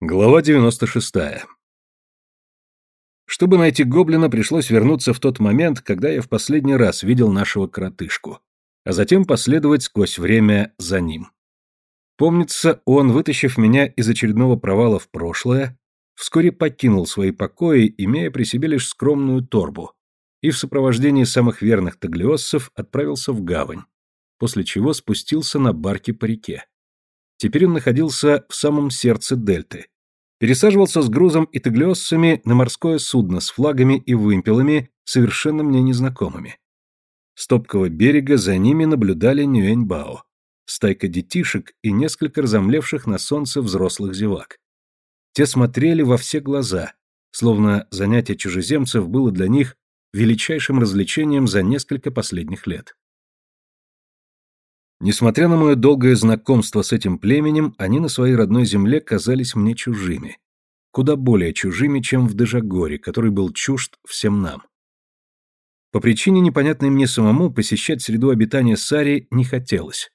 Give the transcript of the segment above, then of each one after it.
Глава 96. Чтобы найти гоблина, пришлось вернуться в тот момент, когда я в последний раз видел нашего коротышку, а затем последовать сквозь время за ним. Помнится, он, вытащив меня из очередного провала в прошлое, вскоре покинул свои покои, имея при себе лишь скромную торбу, и в сопровождении самых верных таглиоссов отправился в гавань, после чего спустился на барке по реке. Теперь он находился в самом сердце дельты. Пересаживался с грузом и таглиоссами на морское судно с флагами и вымпелами, совершенно мне незнакомыми. С топкого берега за ними наблюдали Нюэньбао, стайка детишек и несколько разомлевших на солнце взрослых зевак. Те смотрели во все глаза, словно занятие чужеземцев было для них величайшим развлечением за несколько последних лет. Несмотря на мое долгое знакомство с этим племенем, они на своей родной земле казались мне чужими. Куда более чужими, чем в Дежагоре, который был чужд всем нам. По причине, непонятной мне самому, посещать среду обитания Сари не хотелось.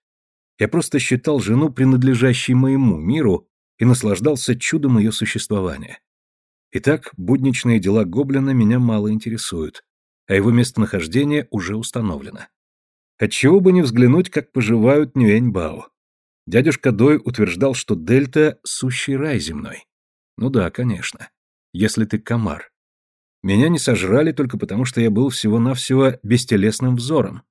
Я просто считал жену принадлежащей моему миру и наслаждался чудом ее существования. Итак, будничные дела гоблина меня мало интересуют, а его местонахождение уже установлено. Отчего бы не взглянуть, как поживают Нюэньбао. Дядюшка Дой утверждал, что Дельта — сущий рай земной. Ну да, конечно. Если ты комар. Меня не сожрали только потому, что я был всего-навсего бестелесным взором.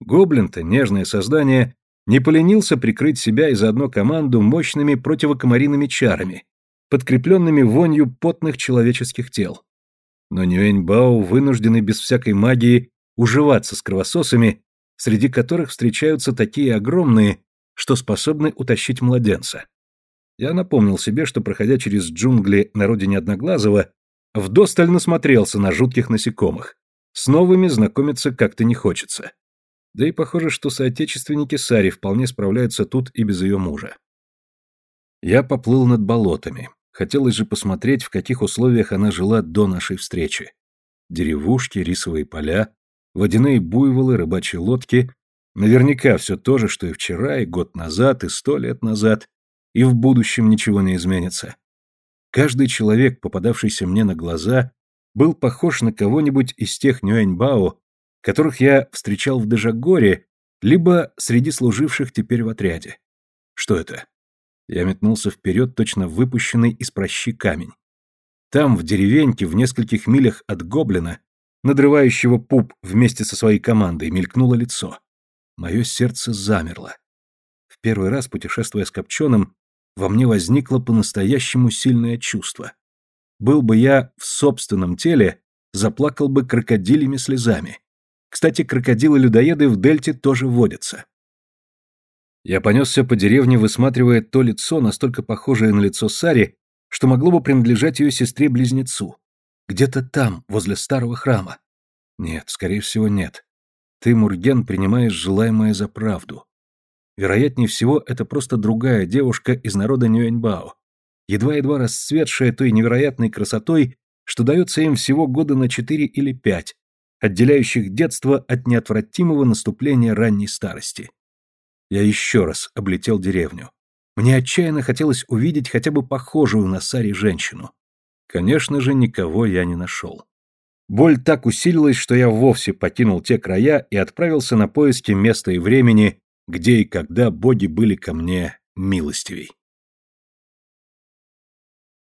Гоблин-то, нежное создание, не поленился прикрыть себя и заодно команду мощными противокомариными чарами, подкрепленными вонью потных человеческих тел. Но Нюэньбао вынуждены без всякой магии уживаться с кровососами среди которых встречаются такие огромные, что способны утащить младенца. Я напомнил себе, что, проходя через джунгли на родине Одноглазого, вдосталь насмотрелся на жутких насекомых. С новыми знакомиться как-то не хочется. Да и похоже, что соотечественники Сари вполне справляются тут и без ее мужа. Я поплыл над болотами. Хотелось же посмотреть, в каких условиях она жила до нашей встречи. Деревушки, рисовые поля, водяные буйволы, рыбачьи лодки. Наверняка все то же, что и вчера, и год назад, и сто лет назад, и в будущем ничего не изменится. Каждый человек, попадавшийся мне на глаза, был похож на кого-нибудь из тех Нюэньбао, которых я встречал в Дежагоре, либо среди служивших теперь в отряде. Что это? Я метнулся вперед, точно выпущенный из прощи камень. Там, в деревеньке, в нескольких милях от Гоблина, надрывающего пуп вместе со своей командой, мелькнуло лицо. Мое сердце замерло. В первый раз, путешествуя с Копченым, во мне возникло по-настоящему сильное чувство. Был бы я в собственном теле, заплакал бы крокодилями слезами. Кстати, крокодилы-людоеды в дельте тоже водятся. Я понесся по деревне, высматривая то лицо, настолько похожее на лицо Сари, что могло бы принадлежать ее сестре-близнецу. Где-то там, возле старого храма. Нет, скорее всего, нет. Ты, Мурген, принимаешь желаемое за правду. Вероятнее всего, это просто другая девушка из народа Нюэньбао, едва-едва расцветшая той невероятной красотой, что дается им всего года на четыре или пять, отделяющих детство от неотвратимого наступления ранней старости. Я еще раз облетел деревню. Мне отчаянно хотелось увидеть хотя бы похожую на Саре женщину. Конечно же, никого я не нашел. Боль так усилилась, что я вовсе покинул те края и отправился на поиски места и времени, где и когда боги были ко мне милостивей.